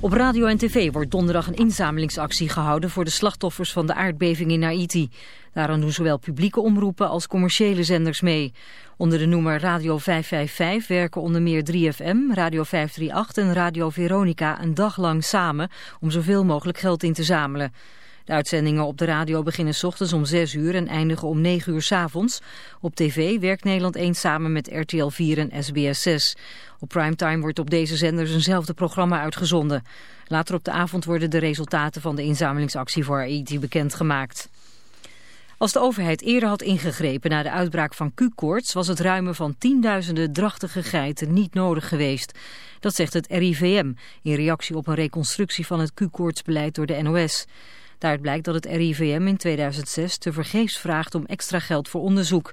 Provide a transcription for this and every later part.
Op radio en tv wordt donderdag een inzamelingsactie gehouden voor de slachtoffers van de aardbeving in Haiti. Daaraan doen zowel publieke omroepen als commerciële zenders mee. Onder de noemer Radio 555 werken onder meer 3FM, Radio 538 en Radio Veronica een dag lang samen om zoveel mogelijk geld in te zamelen. De uitzendingen op de radio beginnen s ochtends om 6 uur en eindigen om 9 uur s avonds. Op tv werkt Nederland 1 samen met RTL 4 en SBS 6. Op primetime wordt op deze zenders eenzelfde programma uitgezonden. Later op de avond worden de resultaten van de inzamelingsactie voor Haiti bekendgemaakt. Als de overheid eerder had ingegrepen na de uitbraak van Q-koorts... was het ruimen van tienduizenden drachtige geiten niet nodig geweest. Dat zegt het RIVM in reactie op een reconstructie van het Q-koortsbeleid door de NOS. Daaruit blijkt dat het RIVM in 2006 tevergeefs vraagt om extra geld voor onderzoek.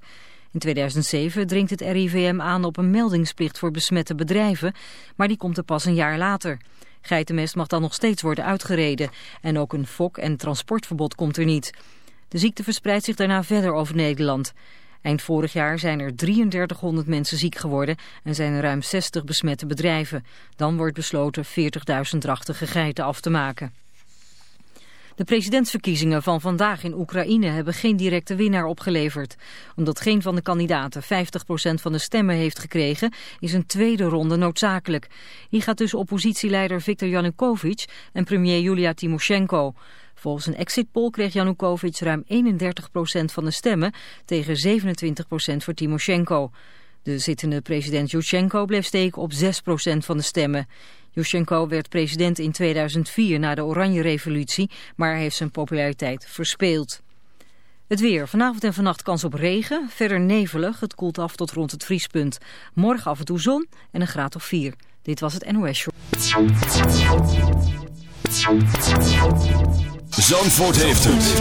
In 2007 dringt het RIVM aan op een meldingsplicht voor besmette bedrijven, maar die komt er pas een jaar later. Geitenmest mag dan nog steeds worden uitgereden en ook een fok- en transportverbod komt er niet. De ziekte verspreidt zich daarna verder over Nederland. Eind vorig jaar zijn er 3300 mensen ziek geworden en zijn er ruim 60 besmette bedrijven. Dan wordt besloten 40.000 drachtige geiten af te maken. De presidentsverkiezingen van vandaag in Oekraïne hebben geen directe winnaar opgeleverd. Omdat geen van de kandidaten 50% van de stemmen heeft gekregen, is een tweede ronde noodzakelijk. Die gaat tussen oppositieleider Viktor Yanukovych en premier Julia Timoshenko. Volgens een exit poll kreeg Yanukovych ruim 31% van de stemmen tegen 27% voor Timoshenko. De zittende president Yushchenko bleef steken op 6% van de stemmen. Yushchenko werd president in 2004 na de Oranje Revolutie, maar heeft zijn populariteit verspeeld. Het weer. Vanavond en vannacht kans op regen. Verder nevelig. Het koelt af tot rond het vriespunt. Morgen af en toe zon en een graad of 4. Dit was het NOS Show. Zandvoort heeft het.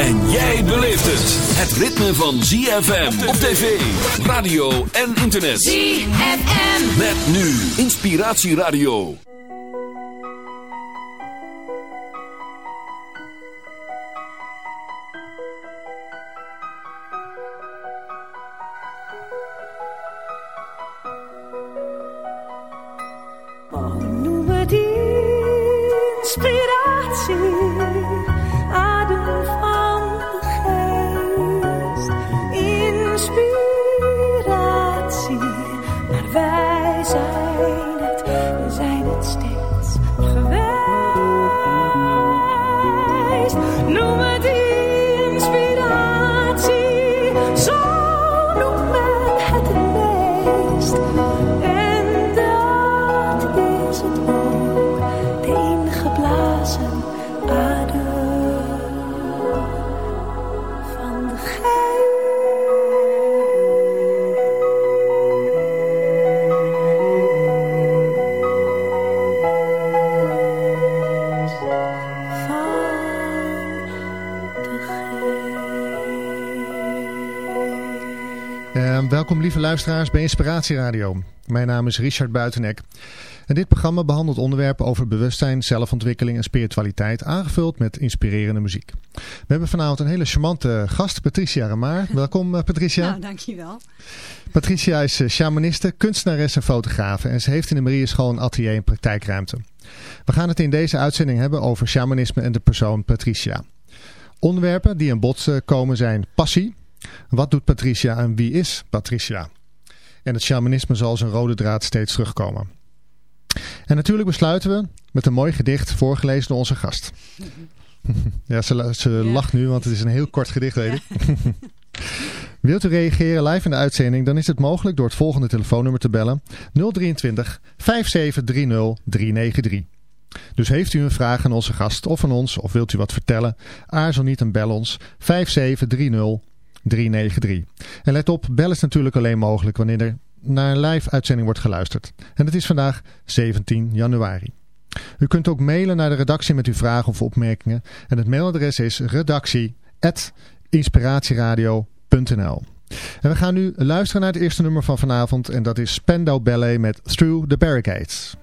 En jij beleeft het. Het ritme van ZFM op tv, radio en internet. ZFM. Met nu Inspiratieradio. Noem het inspiratie, lieve luisteraars bij Inspiratieradio. Mijn naam is Richard Buitenek. En dit programma behandelt onderwerpen over bewustzijn, zelfontwikkeling en spiritualiteit, aangevuld met inspirerende muziek. We hebben vanavond een hele charmante gast, Patricia Ramaar. Welkom eh, Patricia. Nou, dankjewel. Patricia is eh, shamaniste, kunstenares en fotografe en ze heeft in de Marieschool een atelier en praktijkruimte. We gaan het in deze uitzending hebben over shamanisme en de persoon Patricia. Onderwerpen die aan bod eh, komen zijn passie. Wat doet Patricia en wie is Patricia? En het shamanisme zal als een rode draad steeds terugkomen. En natuurlijk besluiten we met een mooi gedicht voorgelezen door onze gast. Ja, ze, ze lacht nu, want het is een heel kort gedicht, weet ik. Wilt u reageren live in de uitzending, dan is het mogelijk door het volgende telefoonnummer te bellen. 023 5730 393. Dus heeft u een vraag aan onze gast of aan ons, of wilt u wat vertellen, aarzel niet en bel ons 5730 393. En let op, bel is natuurlijk alleen mogelijk wanneer er naar een live uitzending wordt geluisterd. En het is vandaag 17 januari. U kunt ook mailen naar de redactie met uw vragen of opmerkingen. En het mailadres is redactie.inspiratieradio.nl En we gaan nu luisteren naar het eerste nummer van vanavond en dat is Spandau Ballet met Through the Barricades.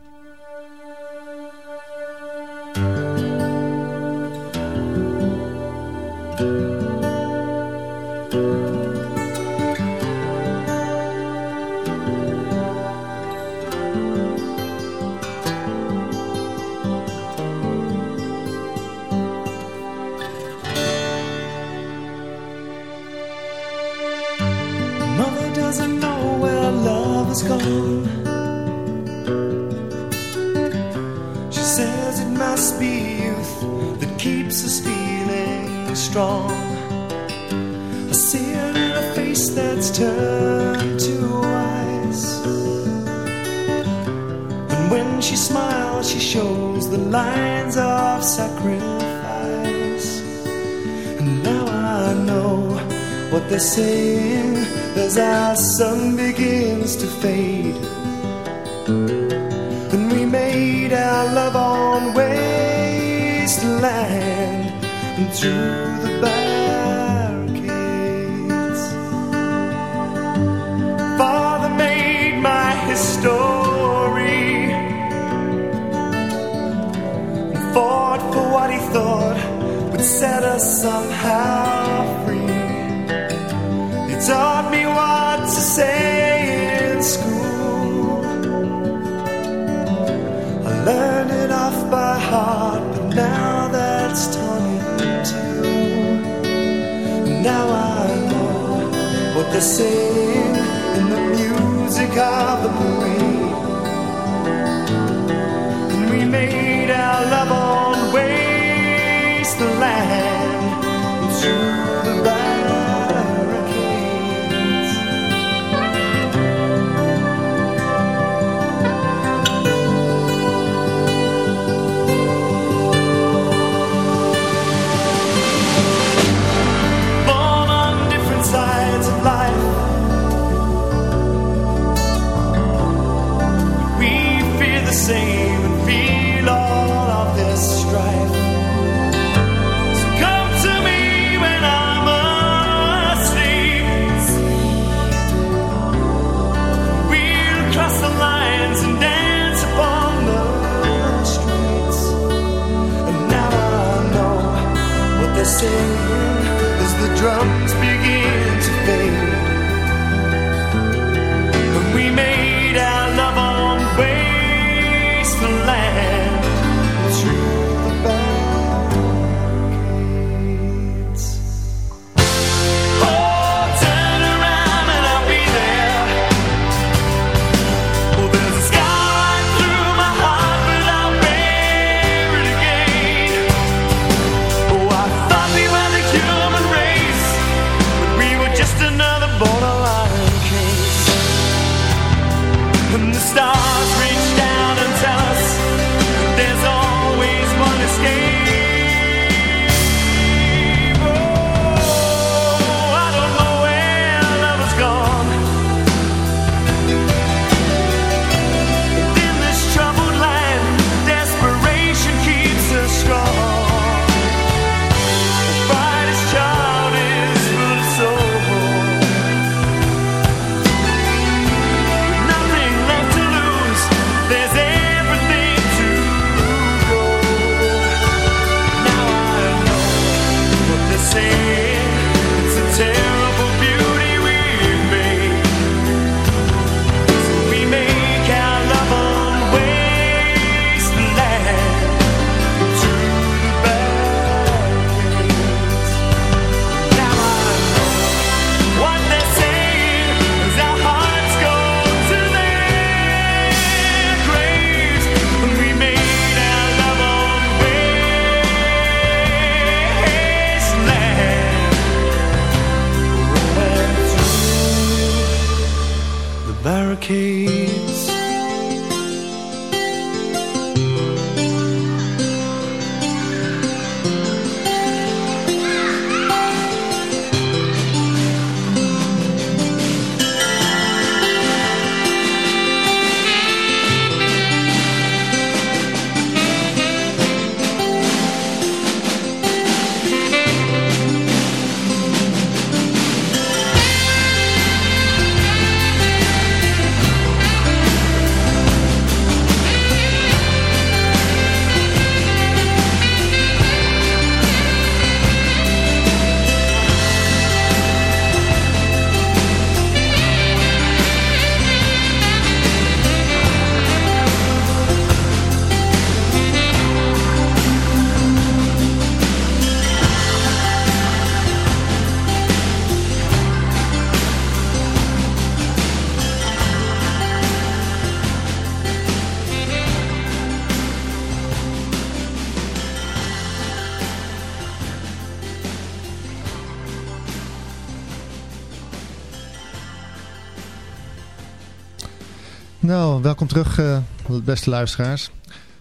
Nou, welkom terug, uh, beste luisteraars.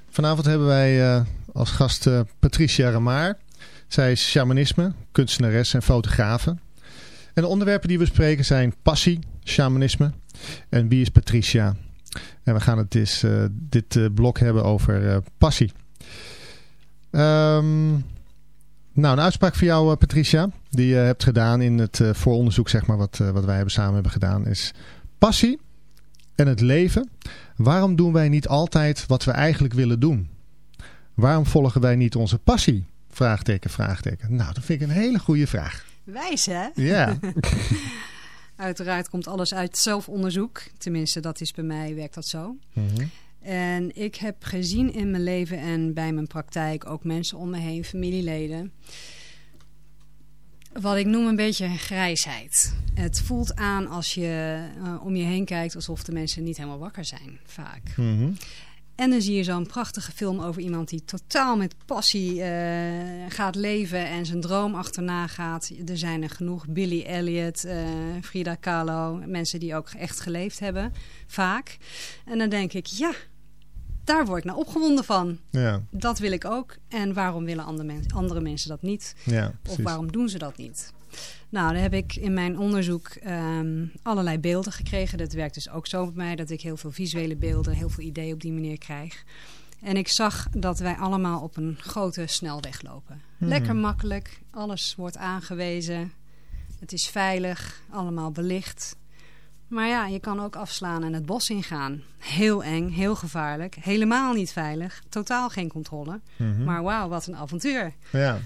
Vanavond hebben wij uh, als gast uh, Patricia Ramaar. Zij is shamanisme, kunstenares en fotografe. En de onderwerpen die we bespreken zijn passie, shamanisme en wie is Patricia. En we gaan het dus, dit blok hebben over passie. Um, nou, een uitspraak voor jou Patricia, die je hebt gedaan in het vooronderzoek zeg maar, wat, wat wij hebben samen hebben gedaan, is passie en het leven. Waarom doen wij niet altijd wat we eigenlijk willen doen? Waarom volgen wij niet onze passie? Vraagteken, vraagteken. Nou, dat vind ik een hele goede vraag. Wijs, hè? Ja. Uiteraard komt alles uit zelfonderzoek. Tenminste, dat is bij mij, werkt dat zo. Mhm. En ik heb gezien in mijn leven en bij mijn praktijk ook mensen om me heen, familieleden wat ik noem een beetje grijsheid. Het voelt aan als je uh, om je heen kijkt alsof de mensen niet helemaal wakker zijn, vaak. Mhm. En dan zie je zo'n prachtige film over iemand die totaal met passie uh, gaat leven en zijn droom achterna gaat. Er zijn er genoeg. Billy Elliot, uh, Frida Kahlo, mensen die ook echt geleefd hebben, vaak. En dan denk ik, ja, daar word ik nou opgewonden van. Ja. Dat wil ik ook. En waarom willen andere, andere mensen dat niet? Ja, of waarom doen ze dat niet? Nou, dan heb ik in mijn onderzoek um, allerlei beelden gekregen. Dat werkt dus ook zo bij mij, dat ik heel veel visuele beelden, heel veel ideeën op die manier krijg. En ik zag dat wij allemaal op een grote snelweg lopen. Hmm. Lekker makkelijk, alles wordt aangewezen. Het is veilig, allemaal belicht. Maar ja, je kan ook afslaan en het bos ingaan. Heel eng, heel gevaarlijk. Helemaal niet veilig. Totaal geen controle. Mhm. Maar wauw, wat een avontuur. Ja.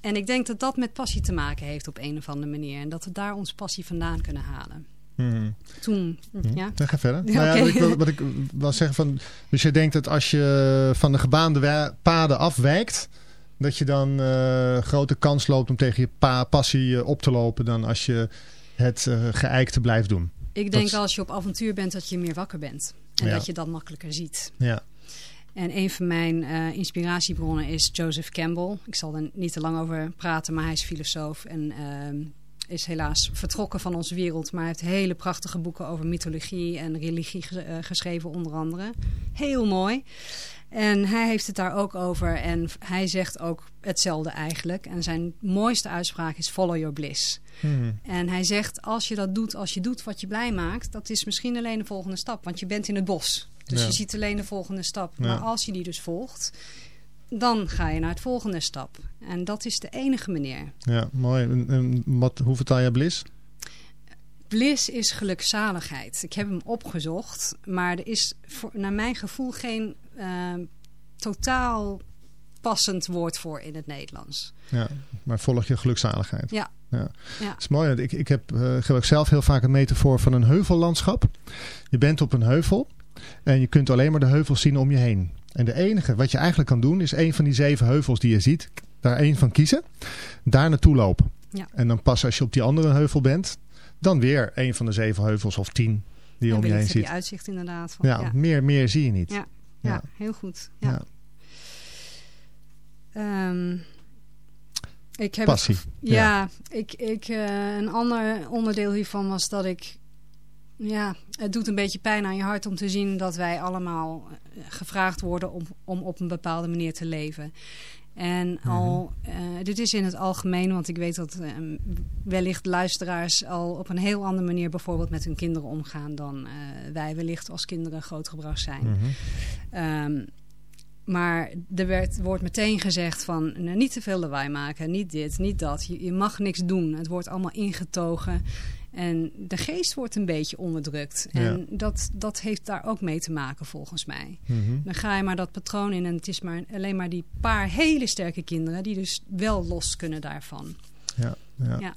En ik denk dat dat met passie te maken heeft op een of andere manier. En dat we daar onze passie vandaan kunnen halen. Mhm. Toen, Mhm. ja. Dan ga verder. Nou ja, wat, ik, wil- wat ik wil zeggen van... Dus je denkt dat als je van de gebaande paden afwijkt... dat je dan eh, grote kans loopt om tegen je pa passie eh, op te lopen... dan als je het eh geëikte blijft doen. Ik denk Dat- als je op avontuur bent dat je meer wakker bent. En Ja. dat je dat makkelijker ziet. Ja. En een van mijn eh, inspiratiebronnen is Joseph Campbell. Ik zal er niet te lang over praten, maar hij is filosoof en ehm, is helaas vertrokken van onze wereld. Maar hij heeft hele prachtige boeken over mythologie en religie ge- eh, geschreven onder andere. Heel mooi. En hij heeft het daar ook over en hij zegt ook hetzelfde eigenlijk. En zijn mooiste uitspraak is follow your bliss. Mhm. En hij zegt, als je dat doet, als je doet wat je blij maakt, dat is misschien alleen de volgende stap. Want je bent in het bos. Dus Ja. je ziet alleen de volgende stap. Ja. Maar als je die dus volgt, dan ga je naar het volgende stap. En dat is de enige manier. Ja, mooi. En, en wat, hoe vertaal je bliss? Bliss is gelukzaligheid. Ik heb hem opgezocht, maar er is voor, naar mijn gevoel geen eh, totaal passend woord voor in het Nederlands. Ja, maar volg je gelukzaligheid. Ja. ja. Ja. Het is mooi. Ik, ik heb, eh, gebruik zelf heel vaak een metafoor van een heuvellandschap. Je bent op een heuvel en je kunt alleen maar de heuvels zien om je heen. En de enige wat je eigenlijk kan doen is een van die zeven heuvels die je ziet, daar één van kiezen, daar naartoe lopen. Ja. En dan pas als je op die andere heuvel bent, dan weer een van de zeven heuvels of tien die je om je heen ziet. je uitzicht inderdaad. Van, Ja, Meer, meer zie je niet. Ja. Ja. heel goed. Ja. Ja. Ehm, ik heb Passie. ja, ik, ik, eh, een ander onderdeel hiervan was dat ik... Ja, het doet een beetje pijn aan je hart om te zien dat wij allemaal eh, gevraagd worden om, om op een bepaalde manier te leven. En al, eh, dit is in het algemeen, want ik weet dat eh, wellicht luisteraars al op een heel andere manier bijvoorbeeld met hun kinderen omgaan dan eh, wij wellicht als kinderen grootgebracht zijn. Mhm. Ehm, maar er werd, wordt meteen gezegd van nou, niet te veel lawaai maken, niet dit, niet dat. Je, je mag niks doen. Het wordt allemaal ingetogen. En de geest wordt een beetje onderdrukt. En dat, dat heeft daar ook mee te maken volgens mij. Mhm. Dan ga je maar dat patroon in en het is maar alleen maar die paar hele sterke kinderen... die dus wel los kunnen daarvan. Ja, ja. Ja.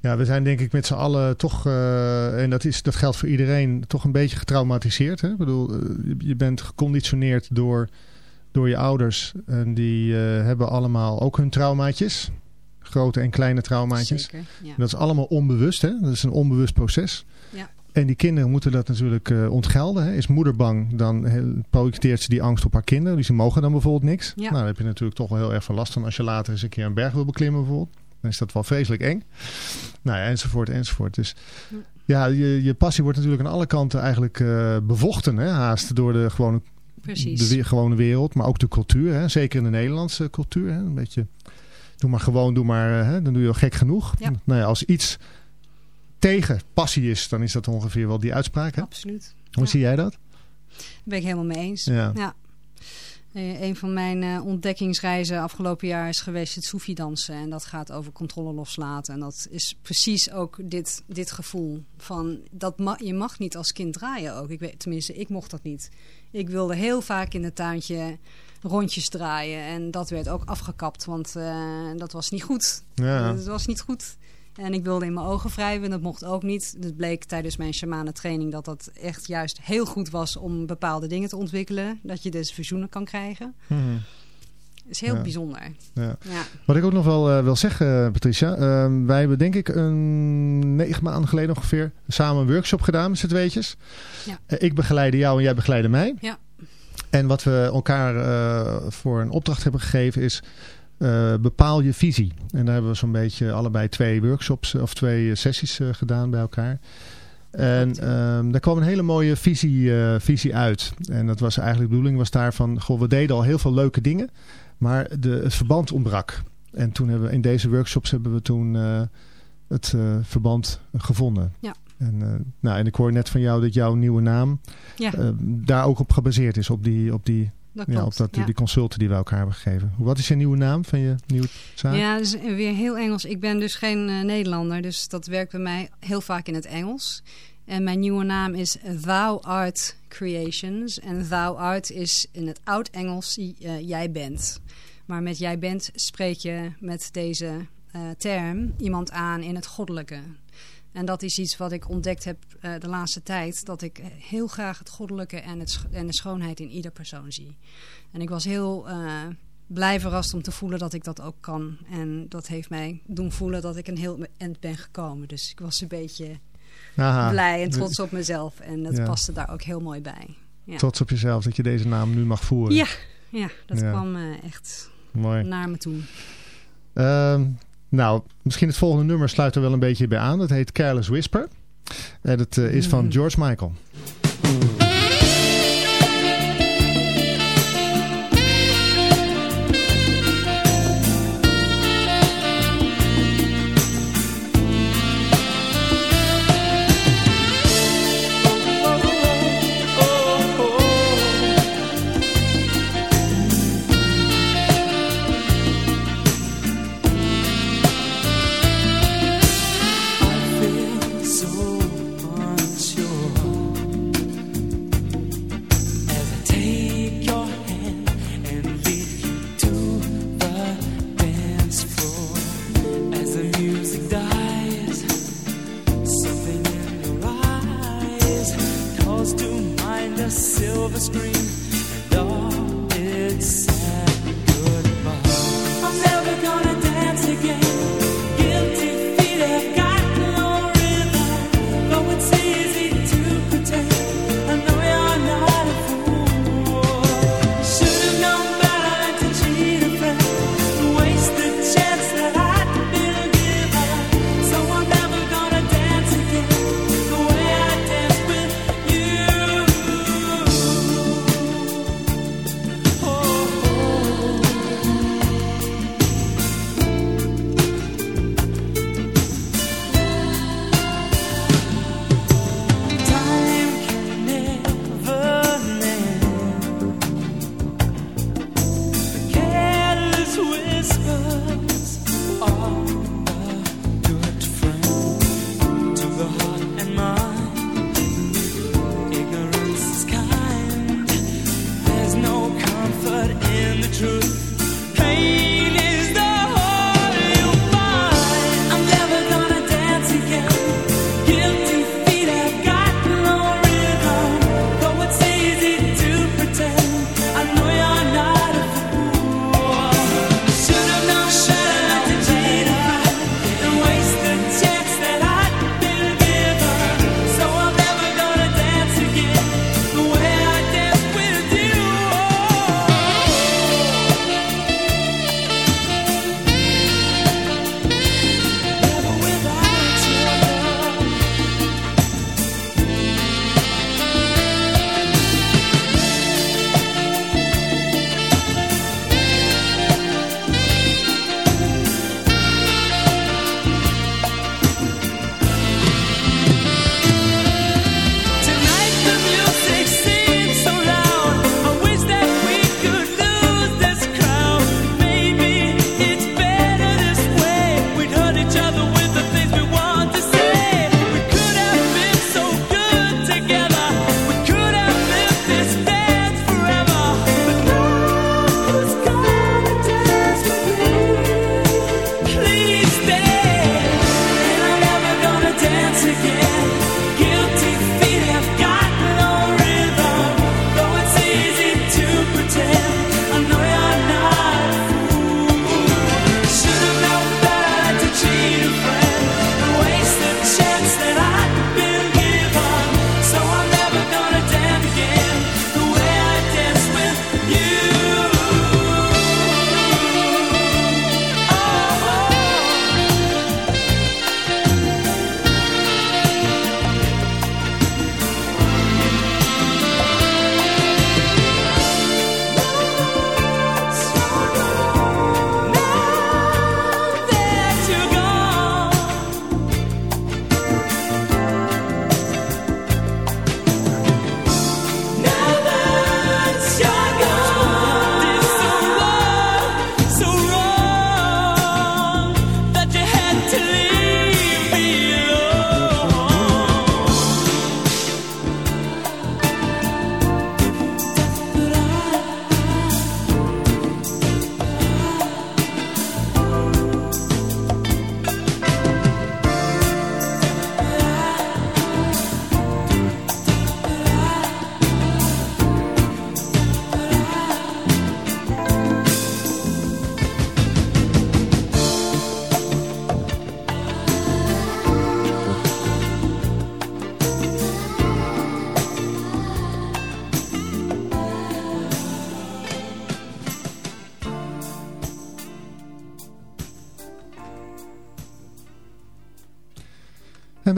Ja, we zijn denk ik met z'n allen toch, eh, en dat, is, dat geldt voor iedereen, toch een beetje getraumatiseerd. Hè? Ik bedoel, eh, je- bent geconditioneerd door, door je ouders. En die eh, hebben allemaal ook hun traumaatjes. Grote en kleine traumaatjes. Zeker, ja. Dat is allemaal onbewust. Hè? Dat is een onbewust proces. Ja. En die kinderen moeten dat natuurlijk eh, ontgelden. Hè? Is moeder bang, dan projecteert ze die angst op haar kinderen. Dus die mogen dan bijvoorbeeld niks. Ja. Nou, daar heb je natuurlijk toch wel heel erg van last van als je later eens een keer een berg wil beklimmen bijvoorbeeld. Dan is dat wel vreselijk eng. Nou ja, enzovoort, enzovoort. Dus ja, je, je passie wordt natuurlijk aan alle kanten eigenlijk uh, bevochten, hè, haast door de gewone, Precies. de gewone wereld, maar ook de cultuur. Hè, zeker in de Nederlandse cultuur. Hè, een beetje, doe maar gewoon, doe maar, hè, dan doe je al gek genoeg. Ja. Nou ja, als iets tegen passie is, dan is dat ongeveer wel die uitspraak. Hè? Absoluut. Hoe Ja. zie jij dat? Daar ben ik helemaal mee eens. Ja. Ja. Eh, een van mijn eh, ontdekkingsreizen afgelopen jaar is geweest het Soefi dansen. En dat gaat over controle loslaten. En dat is precies ook dit, dit gevoel van dat ma je mag niet als kind draaien ook. Ik weet, tenminste, ik mocht dat niet. Ik wilde heel vaak in het tuintje rondjes draaien. En dat werd ook afgekapt, want eh, dat was niet goed. Ja. Dat was niet goed. En ik wilde in mijn ogen wrijven, dat mocht ook niet. Het bleek tijdens mijn shamane training dat dat echt juist heel goed was om bepaalde dingen te ontwikkelen. Dat je dus verzoenen kan krijgen. Dat is heel Ja. bijzonder. Ja. Ja. Wat ik ook nog wel eh, wil zeggen, eh, Patricia. ehm, wij hebben denk ik een negen maanden geleden ongeveer samen een workshop gedaan met z'n tweetjes. Ja. Ik begeleide jou en jij begeleide mij. Ja. En wat we elkaar eh, voor een opdracht hebben gegeven is... eh, bepaal je visie. En daar hebben we zo'n beetje allebei twee workshops of twee eh, sessies eh, gedaan bij elkaar. En ehm, daar kwam een hele mooie visie, eh, visie uit. En dat was eigenlijk de bedoeling was daarvan... Goh, we deden al heel veel leuke dingen. Maar de, het verband ontbrak. En toen hebben we in deze workshops hebben we toen eh, het eh, verband gevonden. Ja. En, eh, nou, en ik hoor net van jou dat jouw nieuwe naam Ja, eh, daar ook op gebaseerd is. Op die, op die, dat ja, klopt. op dat, ja. die consulten die we elkaar hebben gegeven. Wat is je nieuwe naam van je nieuwe zaak? Ja, dat is weer heel Engels. Ik ben dus geen eh, Nederlander, dus dat werkt bij mij heel vaak in het Engels. En mijn nieuwe naam is Thou Art Creations. En Thou Art is in het oud-Engels jij bent. Maar met jij bent spreek je met deze term iemand aan in het goddelijke. En dat is iets wat ik ontdekt heb eh, de laatste tijd. Dat ik heel graag het goddelijke en, het, en de schoonheid in ieder persoon zie. En ik was heel eh, blij verrast om te voelen dat ik dat ook kan. En dat heeft mij doen voelen dat ik een heel eind ben gekomen. Dus ik was een beetje Aha. blij en trots op mezelf. En dat Ja. paste daar ook heel mooi bij. Ja, Trots op jezelf dat je deze naam nu mag voeren. ja, ja dat Ja. kwam eh, echt Mooi. naar me toe. Ehm, nou, misschien het volgende nummer sluit er wel een beetje bij aan. Dat heet Careless Whisper. En het eh, is van Mm. George Michael.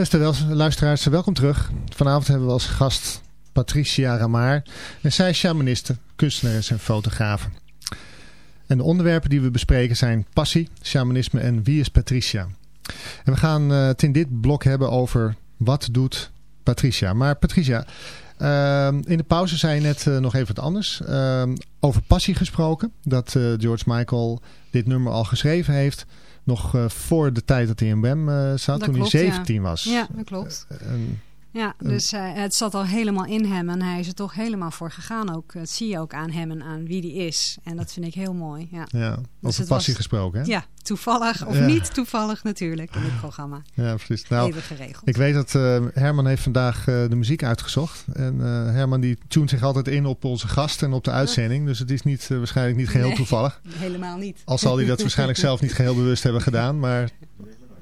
Beste luisteraars, welkom terug. Vanavond hebben we als gast Patricia Ramaar. En zij is shamaniste, kunstenares en fotografe. En de onderwerpen die we bespreken zijn passie, shamanisme en wie is Patricia. En we gaan eh, het in dit blok hebben over wat doet Patricia. Maar Patricia, ehm, in de pauze zei je net eh, nog even wat anders. Over passie gesproken. Dat eh, George Michael dit nummer al geschreven heeft. Nog eh, voor de tijd dat hij in WEM eh, zat. Dat toen klopt, hij ja. 17 was. Ja, dat klopt. En- Ja, dus hij- het zat al helemaal in hem en hij is er toch helemaal voor gegaan ook. Dat zie je ook aan hem en aan wie die is. En dat vind ik heel mooi. Ja, ja, over het passie was- gesproken. Hè? ja toevallig of Ja. niet toevallig natuurlijk in dit programma. Ja, precies. Nou, ik weet dat eh, Herman heeft vandaag eh, de muziek uitgezocht. En eh, Herman die tunt zich altijd in op onze gast en op de uitzending. Dus het is niet, eh, waarschijnlijk niet geheel Nee. toevallig. Helemaal niet. Al zal hij dat waarschijnlijk zelf niet geheel bewust hebben gedaan. Maar je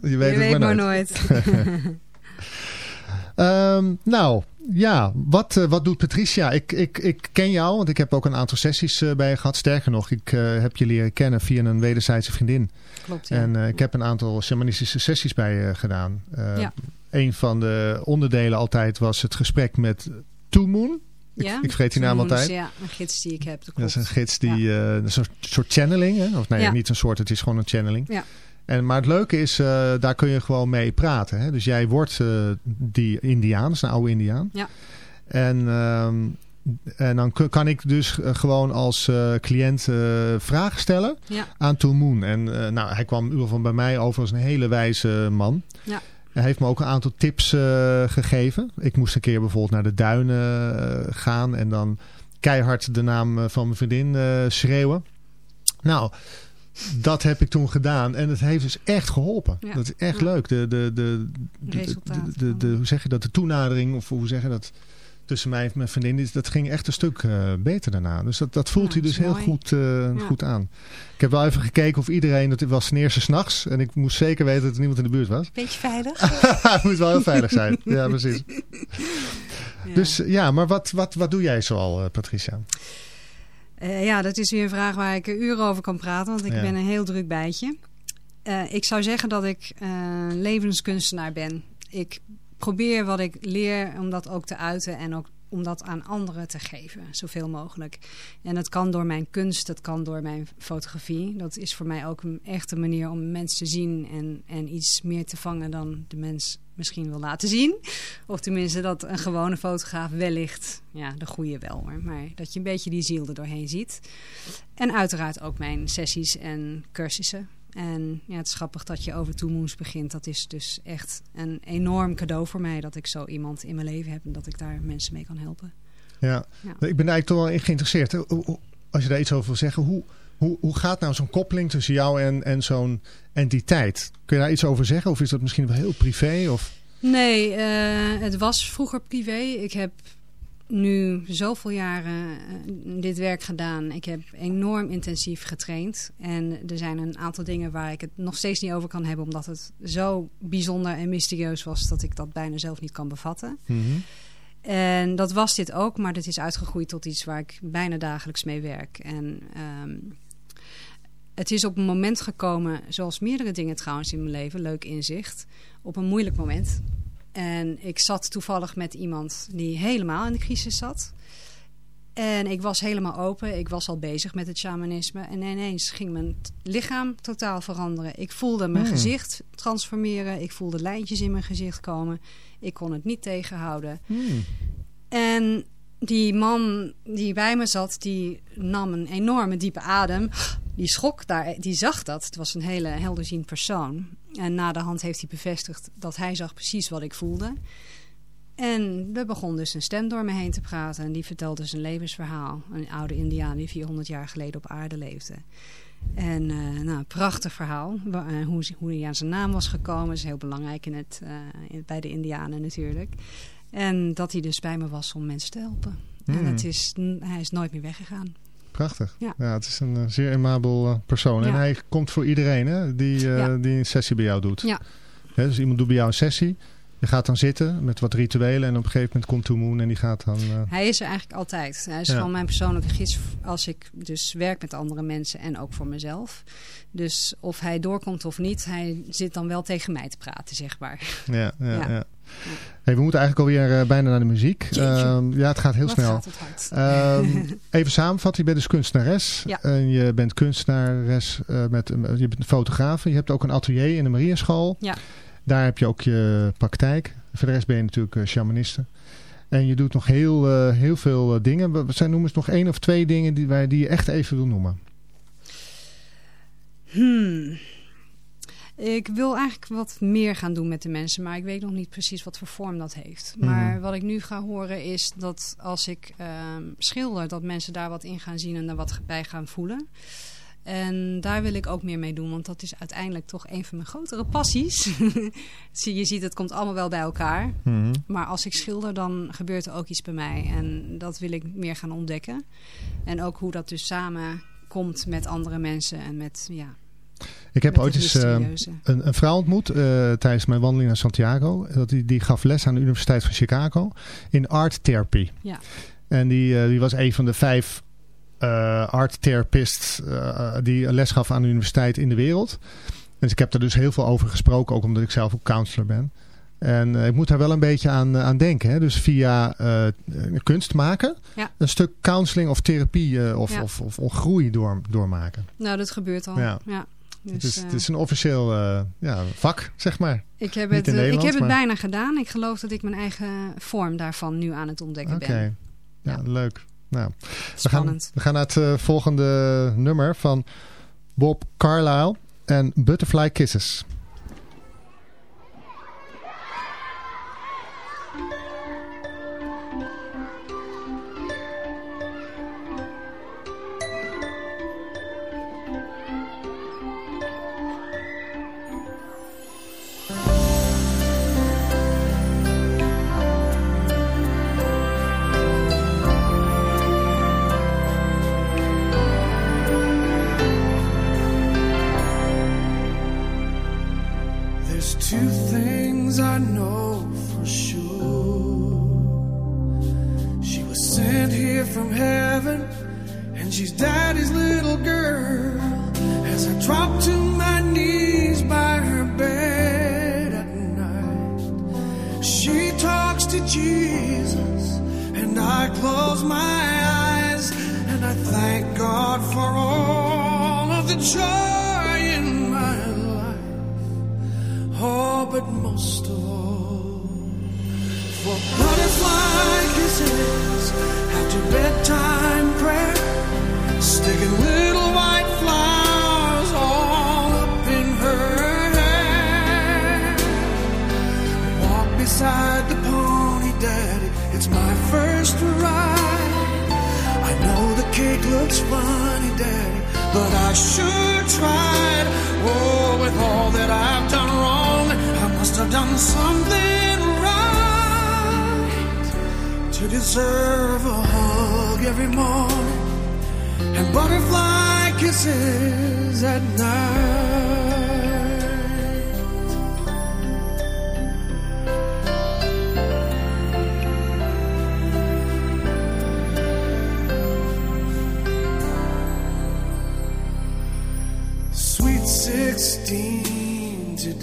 weet je het weet maar maar nooit. nooit. Ehm, nou, ja, wat, eh, wat doet Patricia? Ik, ik, ik ken jou, want ik heb ook een aantal sessies eh, bij je gehad. Sterker nog, ik eh, heb je leren kennen via een wederzijdse vriendin. Klopt, ja. En ik heb een aantal shamanistische sessies bij je gedaan. Eh, Ja. Een van de onderdelen altijd was het gesprek met Two Moon. Ik, ja? ik vergeet die naam altijd. Ja, een gids die ik heb. Dat Dat is een gids die eh, een soort, soort channeling, hè? of nee, Ja. niet een soort, het is gewoon een channeling. Ja. En, maar het leuke is, eh, daar kun je gewoon mee praten. Hè? Dus jij wordt eh, die Indiaan, is een oude Indiaan. Ja. En, ehm, en dan kan ik dus eh, gewoon als cliënt vragen stellen Ja. aan Two Moon. En nou, hij kwam in ieder geval bij mij over als een hele wijze man. Ja. Hij heeft me ook een aantal tips gegeven. Ik moest een keer bijvoorbeeld naar de duinen gaan en dan keihard de naam van mijn vriendin schreeuwen. Nou, dat heb ik toen gedaan en het heeft dus echt geholpen. Ja. Dat is echt Ja. leuk. De, de, de, de, de, hoe zeg je dat? De toenadering of hoe zeg je dat? Tussen mij en mijn vriendin, dat ging echt een stuk eh, beter daarna. Dus dat, dat voelt Ja, hij dus heel goed, eh, goed aan. Ik heb wel even gekeken of iedereen, dat was ten eerste s'nachts. En ik moest zeker weten dat er niemand in de buurt was. Beetje veilig. Het moet wel heel veilig zijn. Ja, precies. Dus ja, maar wat, wat, wat doe jij zoal, eh, Patricia? Eh, ja, dat is weer een vraag waar ik uren over kan praten, want ik Ja. ben een heel druk bijtje. Eh, ik zou zeggen dat ik eh, levenskunstenaar ben. Ik probeer wat ik leer om dat ook te uiten en ook om dat aan anderen te geven, zoveel mogelijk. En dat kan door mijn kunst, dat kan door mijn fotografie. Dat is voor mij ook een echte manier om mensen te zien en, en iets meer te vangen dan de mens misschien wil laten zien. Of tenminste dat een gewone fotograaf wellicht, ja, de goede wel hoor, maar dat je een beetje die ziel er doorheen ziet. En uiteraard ook mijn sessies en cursussen. En ja, het is grappig dat je over Two Moons begint. Dat is dus echt een enorm cadeau voor mij dat ik zo iemand in mijn leven heb en dat ik daar mensen mee kan helpen. Ja. Ja. Ik ben eigenlijk toch wel in geïnteresseerd. Als je daar iets over wil zeggen, hoe, hoe, hoe gaat nou zo'n koppeling tussen jou en, en zo'n entiteit? Kun je daar iets over zeggen? Of is dat misschien wel heel privé? Of... Nee, eh, het was vroeger privé. Ik heb nu zoveel jaren eh, dit werk gedaan. Ik heb enorm intensief getraind. En er zijn een aantal dingen waar ik het nog steeds niet over kan hebben... omdat het zo bijzonder en mysterieus was... dat ik dat bijna zelf niet kan bevatten. En dat was dit ook, maar dit is uitgegroeid tot iets waar ik bijna dagelijks mee werk. En ehm, het is op een moment gekomen, zoals meerdere dingen trouwens in mijn leven, leuk inzicht, op een moeilijk moment. En ik zat toevallig met iemand die helemaal in de crisis zat. En ik was helemaal open. Ik was al bezig met het shamanisme. En ineens ging mijn lichaam totaal veranderen. Ik voelde mijn Hmm. gezicht transformeren. Ik voelde lijntjes in mijn gezicht komen. Ik kon het niet tegenhouden. Hmm. En die man die bij me zat, die nam een enorme diepe adem. Die schrok daar, die zag dat. Het was een hele helderziend persoon. En na de hand heeft hij bevestigd dat hij zag precies wat ik voelde. En er begon dus een stem door me heen te praten. En die vertelde zijn levensverhaal. Een oude indiaan die 400 jaar geleden op aarde leefde. En eh, nou, een prachtig verhaal. Eh, hoe, hoe hij aan zijn naam was gekomen. is heel belangrijk in het, eh, in- bij de indianen natuurlijk. En dat hij dus bij me was om mensen te helpen. En Hmm. het is, hij is nooit meer weggegaan. Prachtig. Ja. Ja. het is een eh, zeer amabel eh, persoon. En hij komt voor iedereen hè, die, eh, die een sessie bij jou doet. Ja. Hè, dus iemand doet bij jou een sessie. Je gaat dan zitten met wat rituelen en op een gegeven moment komt Moon en die gaat dan... Uh... Hij is er eigenlijk altijd. Hij is gewoon mijn persoonlijke gids als ik dus werk met andere mensen en ook voor mezelf. Dus of hij doorkomt of niet, hij zit dan wel tegen mij te praten, zeg maar. Ja. Ja. Hey, we moeten eigenlijk alweer eh, bijna naar de muziek. Ehm, ja, het gaat heel Wat snel. gaat. Ehm, even samenvatten, je bent dus kunstenares. Ja. En je bent kunstenares, eh, met, je bent een fotograaf. Je hebt ook een atelier in de Mariaschool. Ja. Daar heb je ook je praktijk. Voor de rest ben je natuurlijk eh, shamaniste. En je doet nog heel, eh, heel veel eh, dingen. Wat zijn noemen eens nog één of twee dingen die, wij- die je echt even wil noemen? Hmm. Ik wil eigenlijk wat meer gaan doen met de mensen, maar ik weet nog niet precies wat voor vorm dat heeft. Maar Mhm. wat ik nu ga horen is dat als ik ehm, schilder, dat mensen daar wat in gaan zien en er wat bij gaan voelen. En daar wil ik ook meer mee doen, want dat is uiteindelijk toch een van mijn grotere passies. Je ziet, het komt allemaal wel bij elkaar. Mhm. Maar als ik schilder, dan gebeurt er ook iets bij mij. En dat wil ik meer gaan ontdekken. En ook hoe dat dus samen komt met andere mensen en met, ja, Ik heb ooit eens eh, mysterieuze. een, een vrouw ontmoet eh, tijdens mijn wandeling naar Santiago. Dat die, die gaf les aan de Universiteit van Chicago in art therapy. Ja. En die, eh, die was een van de vijf eh art therapists die les gaf aan de universiteit in de wereld. Dus ik heb daar dus heel veel over gesproken, ook omdat ik zelf ook counselor ben. En ik moet daar wel een beetje aan, aan denken. Hè? Dus via kunst maken, Ja. een stuk counseling of therapie of, Ja. of, of, of groei door, doormaken. Nou, dat gebeurt al. Ja. Ja. Dus, het, is, eh, het is een officieel eh, ja, vak, zeg maar. ik heb niet het, eh, ik heb het bijna gedaan. Ik geloof dat ik mijn eigen vorm daarvan nu aan het ontdekken ben. ja, Ja. leuk. Nou, we gaan, we gaan naar het volgende nummer van Bob Carlyle en Butterfly Kisses. Cake looks funny, daddy, but I sure tried. Oh, with all that I've done wrong, I must have done something right to deserve a hug every morning and butterfly kisses at night.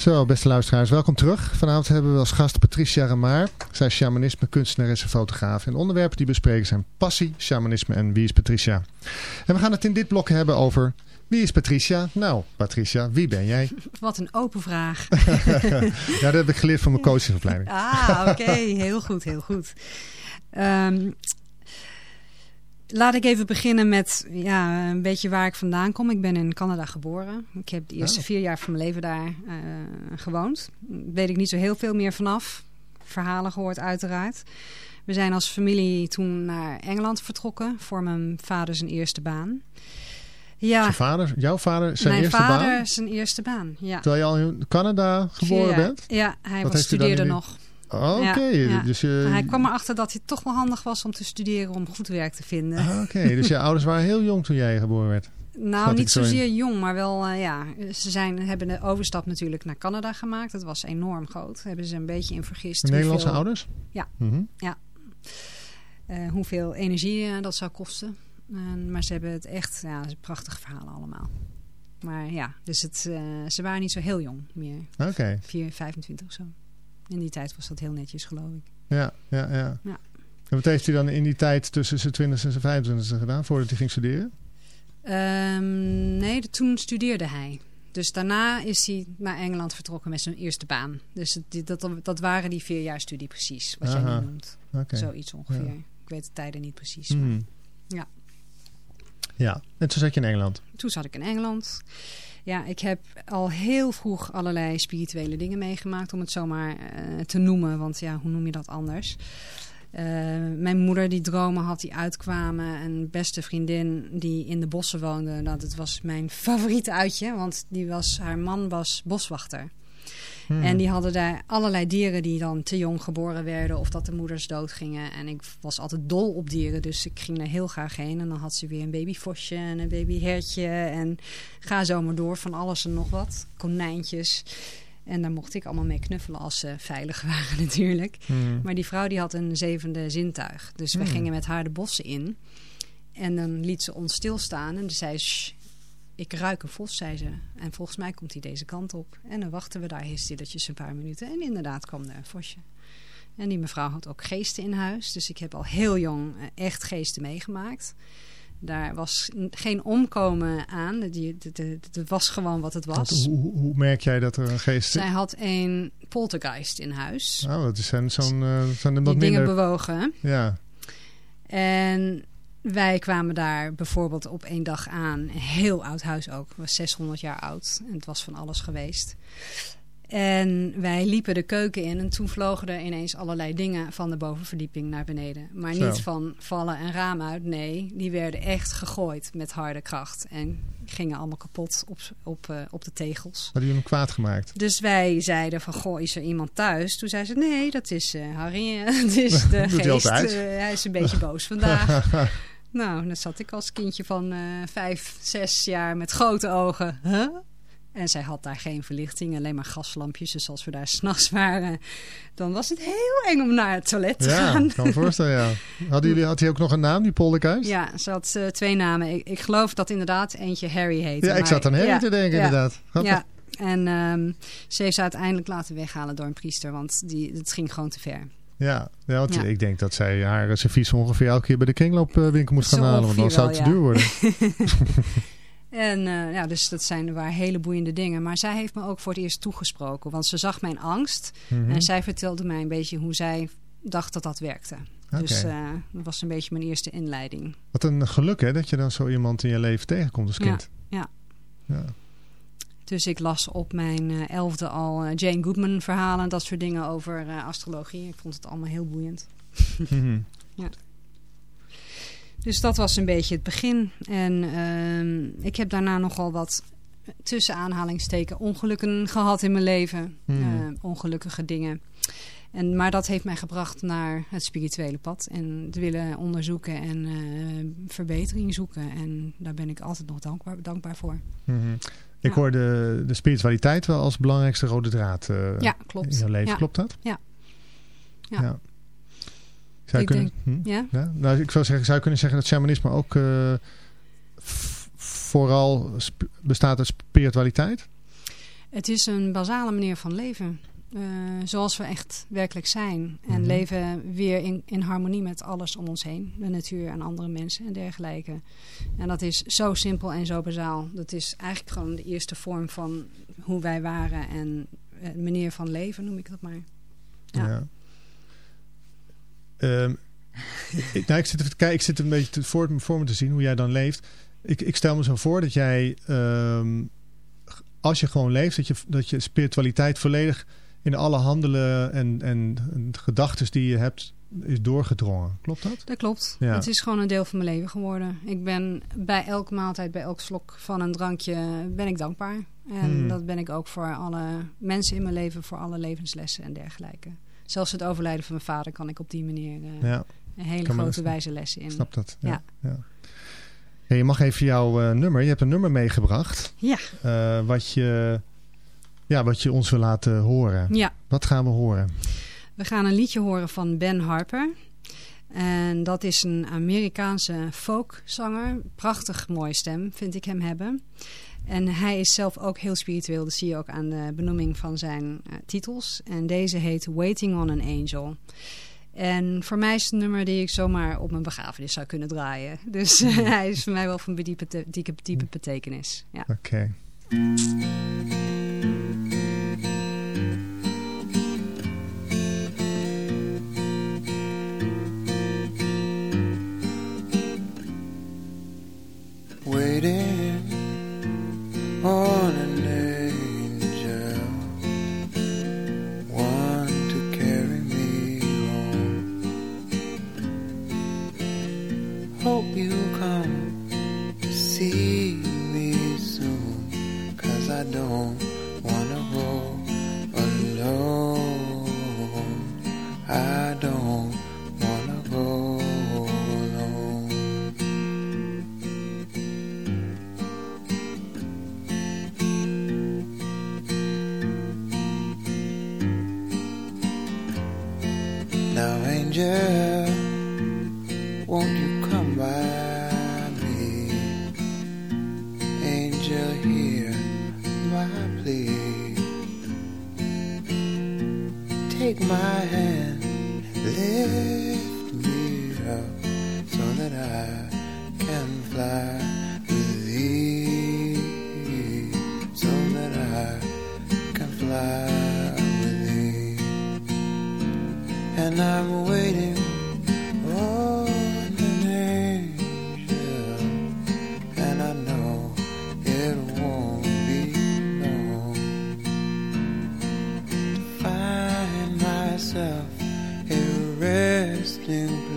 Zo, beste luisteraars, welkom terug. Vanavond hebben we als gast Patricia Ramaar. Zij is shamanisme, kunstenares en fotograaf. En de onderwerpen die bespreken zijn passie, shamanisme en wie is Patricia. En we gaan het in dit blok hebben over Wie is Patricia? Nou, Patricia, wie ben jij? Wat een open vraag. ja, dat heb ik geleerd van mijn coachingopleiding. Ah, oké. Heel goed, heel goed. Um, laat ik even beginnen met ja, een beetje waar ik vandaan kom. Ik ben in Canada geboren. Ik heb de eerste oh. vier jaar van mijn leven daar uh, gewoond. Weet ik niet zo heel veel meer vanaf. Verhalen gehoord uiteraard. We zijn als familie toen naar Engeland vertrokken voor mijn vader zijn eerste baan. Ja. Zijn vader, jouw vader zijn Mijn eerste baan? Mijn vader zijn eerste baan, ja. Terwijl je al in Canada geboren bent? Ja, hij was, studeerde nog. Oh, Oké. Dus je... Hij kwam erachter dat het toch wel handig was om te studeren om goed werk te vinden. Ah, oké, dus je ouders waren heel jong toen jij geboren werd? Nou, niet zozeer jong, maar wel, uh, ja. Ze zijn, hebben de overstap natuurlijk naar Canada gemaakt. Dat was enorm groot. hebben ze een beetje in vergist. Nederlandse ouders? Ja, mm -hmm. ja. Uh, hoeveel energie uh, dat zou kosten. Maar ze hebben het echt, ja, prachtige verhalen allemaal. Maar ja, dus het, ze waren niet zo heel jong meer. Oké. Okay. 4, 25 of zo. In die tijd was dat heel netjes, geloof ik. Ja, ja, ja. ja. En wat heeft hij dan in die tijd tussen zijn 20 en zijn 25 gedaan, voordat hij ging studeren? Um, nee, toen studeerde hij. Dus daarna is hij naar Engeland vertrokken met zijn eerste baan. Dus het, dat, dat waren die vier jaar studie precies, wat Aha. jij nu noemt. Okay. Zoiets ongeveer. Ja. Ik weet de tijden niet precies. Maar, mm. ja. Ja, en toen zat je in Engeland? Toen zat ik in Engeland. Ja, ik heb al heel vroeg allerlei spirituele dingen meegemaakt, om het zomaar uh, te noemen. Want ja, hoe noem je dat anders? Uh, mijn moeder die dromen had die uitkwamen. Een beste vriendin die in de bossen woonde. Nou, dat was mijn favoriete uitje. Want die was, haar man was boswachter. Hmm. En die hadden daar allerlei dieren die dan te jong geboren werden. Of dat de moeders doodgingen. En ik was altijd dol op dieren. Dus ik ging er heel graag heen. En dan had ze weer een babyvosje en een babyhertje. En ga zo maar door van alles en nog wat. Konijntjes. En daar mocht ik allemaal mee knuffelen als ze veilig waren natuurlijk. Hmm. Maar die vrouw die had een zevende zintuig. Dus we Hmm. gingen met haar de bossen in. En dan liet ze ons stilstaan. En dan zei ze... "Shh, ik ruik een vos, zei ze. En volgens mij komt hij deze kant op. En dan wachten we daar heel stilletjes een paar minuten. En inderdaad kwam er een vosje. En die mevrouw had ook geesten in huis. Dus ik heb al heel jong eh, echt geesten meegemaakt. Daar was geen omkomen aan. Het was gewoon wat het was. Hoe, hoe- merk jij dat er een geest Zij had een poltergeist in huis. Oh, dat zijn zo'n uh, zijn er die dingen bewogen. Ja, En wij kwamen daar bijvoorbeeld op één dag aan. Een heel oud huis ook. Het was 600 jaar oud. En het was van alles geweest. En wij liepen de keuken in. En toen vlogen er ineens allerlei dingen van de bovenverdieping naar beneden. Maar Zo. niet van vallen en raam uit. Nee, die werden echt gegooid met harde kracht. En gingen allemaal kapot op, op, eh, op de tegels. hadden jullie hem kwaad gemaakt? Dus wij zeiden van, goh, is er iemand thuis? Toen zei ze, nee, dat is eh, Harry. Het is de hij geest. altijd? Eh, hij is een beetje boos vandaag. nou, dan zat ik als kindje van vijf, zes jaar met grote ogen. Huh? En zij had daar geen verlichting, alleen maar gaslampjes. Dus als we daar s'nachts waren, dan was het heel eng om naar het toilet te Ja, gaan. ik kan me voorstellen, ja. Hadden jullie, had hij ook nog een naam, die polderkuis? Ja, ze had eh, twee namen. Ik, ik geloof dat inderdaad eentje Harry heette. Ja, ik zat aan Harry ja, te denken, ja. inderdaad. Grappig. Ja, en ehm, ze heeft ze uiteindelijk laten weghalen door een priester, want die, het ging gewoon te ver. Ja, ja, want Ja. ik denk dat zij haar servies ongeveer elke keer bij de kringloopwinkel moest gaan Zo halen. Want anders zou het te duur worden. En eh, ja, dus dat zijn waar hele boeiende dingen. Maar zij heeft me ook voor het eerst toegesproken, want ze zag mijn angst. Mhm. En zij vertelde mij een beetje hoe zij dacht dat dat werkte. Dus eh, dat was een beetje mijn eerste inleiding. Wat een geluk hè, dat je dan zo iemand in je leven tegenkomt als Ja, kind. ja. Ja. Dus ik las op mijn eh, elfde al Jane Goodman verhalen, dat soort dingen over astrologie. Ik vond het allemaal heel boeiend. Mhm. Dus dat was een beetje het begin. En ehm, ik heb daarna nogal wat tussen aanhalingsteken ongelukken gehad in mijn leven. Hmm. Eh, ongelukkige dingen. En, maar dat heeft mij gebracht naar het spirituele pad. En te willen onderzoeken en eh, verbetering zoeken. En daar ben ik altijd nog dankbaar, dankbaar voor. Mhm. Ik Ja. hoor de, de spiritualiteit wel als belangrijkste rode draad eh, ja, in je leven. Ja. Klopt dat? Ja. Ja. Zou Ik kunnen, hm? Ja? Ja? Nou, ik zou, zeggen, zou je kunnen zeggen dat shamanisme ook eh, vooral bestaat uit spiritualiteit? Het is een basale manier van leven. eh, zoals we echt werkelijk zijn. En Mhm. leven weer in, in harmonie met alles om ons heen. De natuur en andere mensen en dergelijke. En dat is zo simpel en zo bazaal. Dat is eigenlijk gewoon de eerste vorm van hoe wij waren. En eh, manier van leven noem ik dat maar. Ja. Ja. Ehm, ik, nou, ik, zit even te kijken, ik zit een beetje te, voor, voor me te zien hoe jij dan leeft. Ik, ik stel me zo voor dat jij, ehm, als je gewoon leeft, dat je, dat je spiritualiteit volledig in alle handelen en, en, en gedachten die je hebt is doorgedrongen. Klopt dat? Dat klopt. Ja. Het is gewoon een deel van mijn leven geworden. Ik ben bij elke maaltijd, bij elk slok van een drankje, ben ik dankbaar. En Hmm. dat ben ik ook voor alle mensen in mijn leven, voor alle levenslessen en dergelijke. Zelfs het overlijden van mijn vader kan ik op die manier eh, Ja, een hele Kan grote wijze lessen in. snap dat. Ja. Ja. Ja. Hey, je mag even jouw eh, nummer, je hebt een nummer meegebracht. Ja, eh, wat, je, ja, wat je ons wil laten horen. ja. Wat gaan we horen? We gaan een liedje horen van Ben Harper. En dat is een Amerikaanse folkzanger. Prachtig mooie stem, vind ik hem hebben. En hij is zelf ook heel spiritueel. Dat zie je ook aan de benoeming van zijn eh, titels. En deze heet Waiting on an Angel. En voor mij is het een nummer die ik zomaar op mijn begrafenis zou kunnen draaien. Dus hij is voor mij wel van diepe, diepe, diepe betekenis. Ja. Oké. Cause blue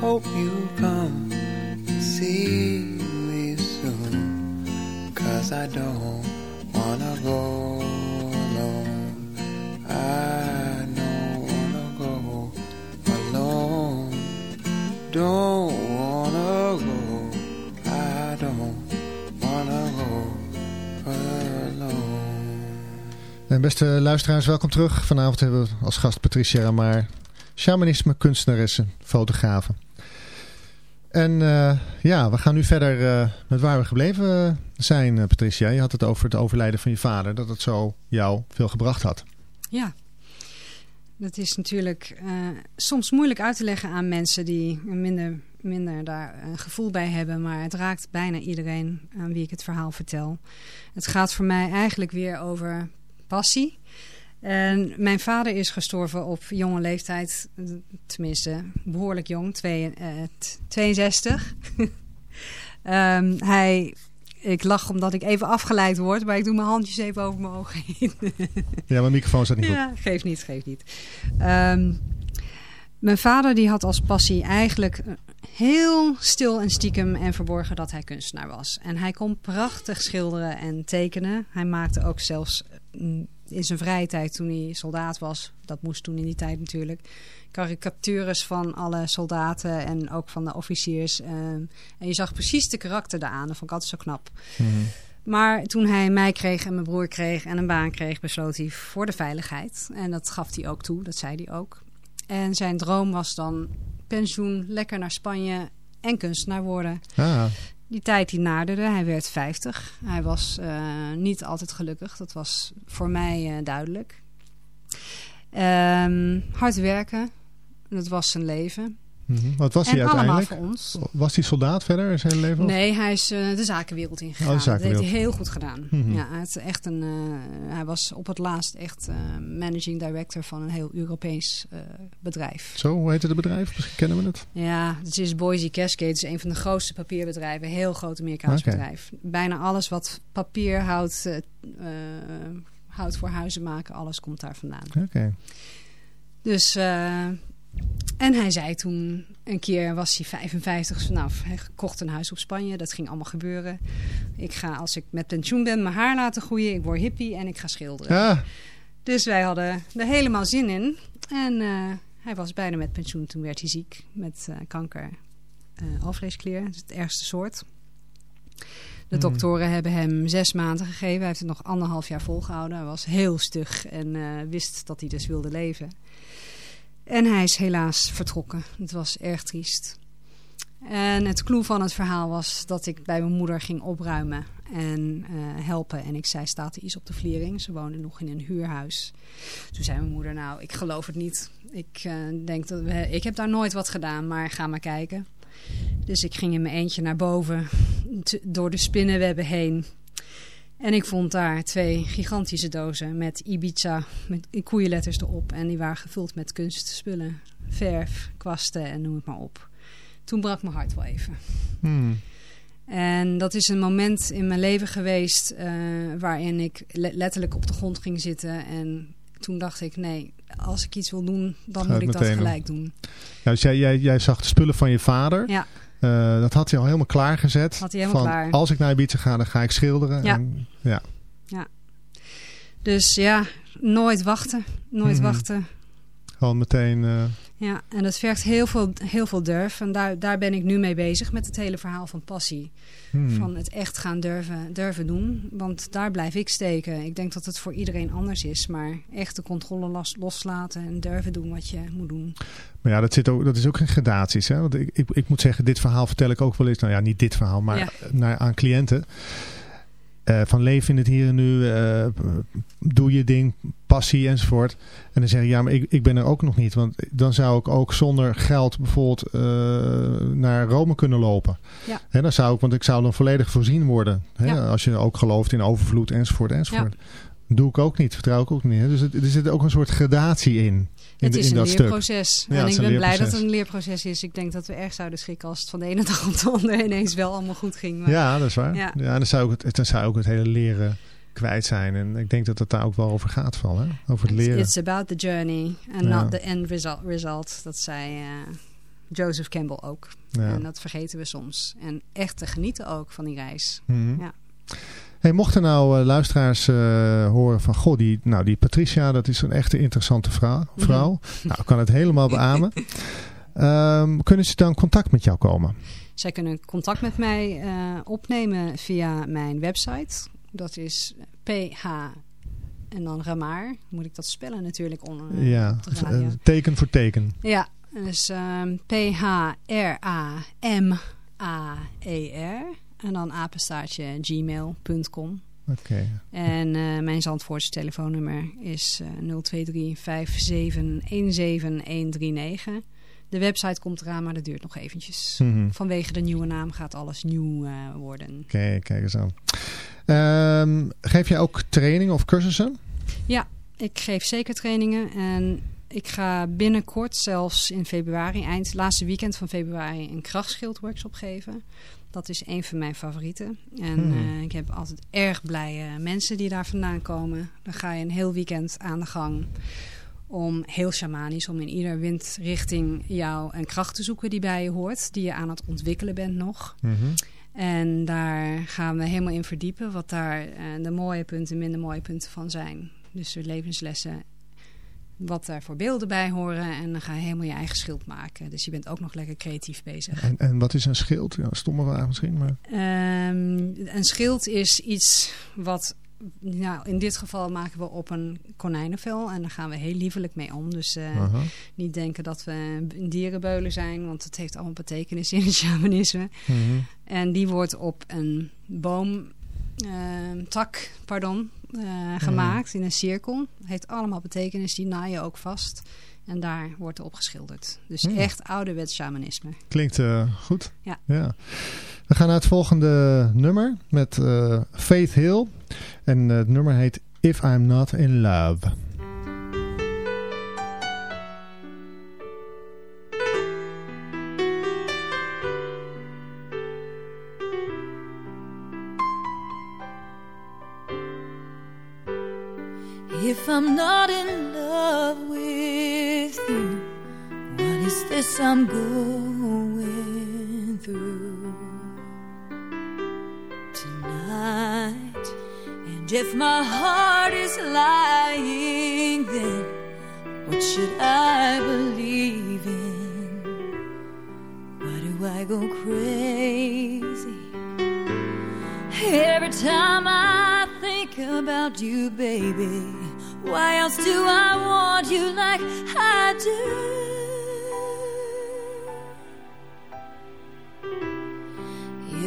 hope you come see me soon. Cause I don't wanna go alone. I don't wanna go alone. Don't wanna go. I don't wanna go alone. En beste luisteraars, welkom terug. Vanavond hebben we als gast Patricia Ramaar, shamanisme, kunstenaressen, fotografen. En uh, ja, we gaan nu verder uh, met waar we gebleven zijn, uh, Patricia. Je had het over het overlijden van je vader, dat het zo jou veel gebracht had. Ja, dat is natuurlijk soms moeilijk uit te leggen aan mensen die minder, minder daar een gevoel bij hebben. Maar het raakt bijna iedereen aan wie ik het verhaal vertel. Het gaat voor mij eigenlijk weer over passie. En mijn vader is gestorven op jonge leeftijd, tenminste behoorlijk jong, twee, uh, 62. um, hij, ik lach omdat ik even afgeleid word, maar ik doe mijn handjes even over mijn ogen heen. ja, mijn microfoon staat niet ja, geeft niet, geeft niet. Um, mijn vader die had als passie eigenlijk heel stil en stiekem en verborgen dat hij kunstenaar was. En hij kon prachtig schilderen en tekenen. Hij maakte ook zelfs mm, in zijn vrije tijd toen hij soldaat was, dat moest toen in die tijd natuurlijk, karikatures van alle soldaten en ook van de officiers. Uh, en je zag precies de karakter daaraan. Dat vond ik altijd zo knap. Mhm. Maar toen hij mij kreeg en mijn broer kreeg en een baan kreeg, besloot hij voor de veiligheid. En dat gaf hij ook toe, dat zei hij ook. En zijn droom was dan pensioen, lekker naar Spanje en kunstenaar worden. Ah. Die tijd die naderde, hij werd 50. Hij was uh, niet altijd gelukkig, dat was voor mij uh, duidelijk. Um, hard werken, dat was zijn leven. Mm -hmm. Wat was en hij uiteindelijk? voor ons. Was hij soldaat verder in zijn leven? Nee, hij is uh, de zakenwereld ingegaan. Oh, zakenwereld. Dat heeft hij heel goed gedaan. Mm -hmm. ja, hij, had echt een, hij was op het laatst echt managing director van een heel Europees bedrijf. Zo, hoe heette het bedrijf? Misschien kennen we het. Ja, het is Boise Cascade. Het is een van de grootste papierbedrijven. Heel groot Amerikaans okay. bedrijf. Bijna alles wat papier houdt, houdt voor huizen maken, alles komt daar vandaan. Oké. Okay. Dus... En hij zei toen, een keer was hij 55, dus nou, hij kocht een huis op Spanje. Dat ging allemaal gebeuren. Ik ga, als ik met pensioen ben, mijn haar laten groeien. Ik word hippie en ik ga schilderen. Ja. Dus wij hadden er helemaal zin in. En uh, hij was bijna met pensioen. Toen werd hij ziek met uh, kanker uh, alvleesklier. Dat is het ergste soort. De doktoren hebben hem zes maanden gegeven. Hij heeft het nog anderhalf jaar volgehouden. Hij was heel stug en wist dat hij dus wilde leven. En hij is helaas vertrokken. Het was erg triest. En het clue van het verhaal was dat ik bij mijn moeder ging opruimen en uh, helpen. En ik zei, staat er iets op de vliering? Ze woonde nog in een huurhuis. Toen zei mijn moeder, nou, ik geloof het niet. Ik, uh, denk dat we, ik heb daar nooit wat gedaan, maar ga maar kijken. Dus ik ging in mijn eentje naar boven, door de spinnenwebben heen. En ik vond daar twee gigantische dozen met Ibiza, met koeienletters erop. En die waren gevuld met kunstspullen, verf, kwasten en noem het maar op. Toen brak mijn hart wel even. Hmm. En dat is een moment in mijn leven geweest uh, waarin ik le letterlijk op de grond ging zitten. En toen dacht ik, nee, als ik iets wil doen, dan moet ik dat gelijk doen. doen. Ja, dus jij, jij, jij zag de spullen van je vader. Ja. Uh, dat had hij al helemaal klaargezet. Had hij helemaal van, klaar. Als ik naar Ibiza ga, dan ga ik schilderen. Ja. En, ja. ja. Dus ja, nooit wachten. Nooit Mhm. wachten. Gewoon meteen... Uh, Ja, en dat vergt heel veel, heel veel durf. En daar, daar ben ik nu mee bezig met het hele verhaal van passie. hmm. Van het echt gaan durven, durven doen. Want daar blijf ik steken. Ik denk dat het voor iedereen anders is. Maar echt de controle los, loslaten en durven doen wat je moet doen. Maar ja, dat, zit ook, dat is ook in gradaties. Hè? Want ik, ik, ik moet zeggen, dit verhaal vertel ik ook wel eens. Nou ja, niet dit verhaal, maar Ja. naar, aan cliënten. Eh, van leven in het hier en nu. eh, doe je ding, passie enzovoort. En dan zeg je, ja, maar ik, ik ben er ook nog niet. Want dan zou ik ook zonder geld bijvoorbeeld eh, naar Rome kunnen lopen. Ja. Hè, dan zou ik, want ik zou dan volledig voorzien worden. Ja. Als je ook gelooft in overvloed enzovoort enzovoort. Doe ik ook niet, vertrouw ik ook niet. Dus het, er zit ook een soort gradatie in. Het de- is een leerproces. Ja, en ik ben blij dat het een leerproces is. Ik denk dat we erg zouden schrikken als het van de ene dag op de andere ineens wel allemaal goed ging. Maar Ja, dat is waar. Ja. Ja. dan, zou ik het, dan zou ook het hele leren kwijt zijn. En ik denk dat het daar ook wel over gaat van. Hè? Over het leren. it's about the journey and Ja. not the end result. result. Dat zei eh, Joseph Campbell ook. Ja. En dat vergeten we soms. En echt te genieten ook van die reis. Mhm. Ja. Hey, mochten nou eh, luisteraars eh, horen van... Goh, die, nou, die Patricia, dat is een echte interessante vrouw. Vrouw. Nou, ik kan het helemaal beamen. Ehm, kunnen ze dan contact met jou komen? Zij kunnen contact met mij eh, opnemen via mijn website. Dat is en dan Ramaar. Moet ik dat spellen natuurlijk on, uh, ja, teken voor teken. Ja, dus um, P-H-R-A-M-A-E-R. En dan apenstaartje gmail.com. Oké. Okay. En uh, mijn Zandvoortse telefoonnummer is uh, 023 57 17139. De website komt eraan, maar dat duurt nog eventjes. Mm -hmm. Vanwege de nieuwe naam gaat alles nieuw uh, worden. Oké, okay, kijk eens aan. Um, geef jij ook trainingen of cursussen? Ja, ik geef zeker trainingen. En ik ga binnenkort, zelfs in februari, eind laatste weekend van februari, een krachtschildworkshop geven. Dat is een van mijn favorieten. En Hmm. uh, ik heb altijd erg blije mensen die daar vandaan komen. Dan ga je een heel weekend aan de gang om heel shamanisch, om in ieder windrichting jou een kracht te zoeken die bij je hoort, die je aan het ontwikkelen bent nog. Mm -hmm. En daar gaan we helemaal in verdiepen wat daar uh, de mooie punten en minder mooie punten van zijn. Dus de levenslessen, wat daar voor beelden bij horen. En dan ga je helemaal je eigen schild maken. Dus je bent ook nog lekker creatief bezig. En, en wat is een schild? Ja, stomme vraag misschien. Maar... Um, een schild is iets wat... Nou, in dit geval maken we op een konijnenvel. En daar gaan we heel liefelijk mee om. Dus uh, uh -huh. niet denken dat we een dierenbeulen zijn. Want het heeft allemaal betekenis in het shamanisme. -hmm. En die wordt op een boom... Uh, tak, pardon, gemaakt in een cirkel. Heeft allemaal betekenis, die naaien ook vast. En daar wordt op geschilderd. Dus Ja. echt ouderwets shamanisme. Klinkt uh, goed. Ja. We gaan naar het volgende nummer met uh, Faith Hill. En het nummer heet If I'm Not In Love. If I'm not in love with you, what is this I'm going through tonight? And if my heart is lying, then what should I believe in? Why do I go crazy every time I think about you, baby? Why else do I want you like I do?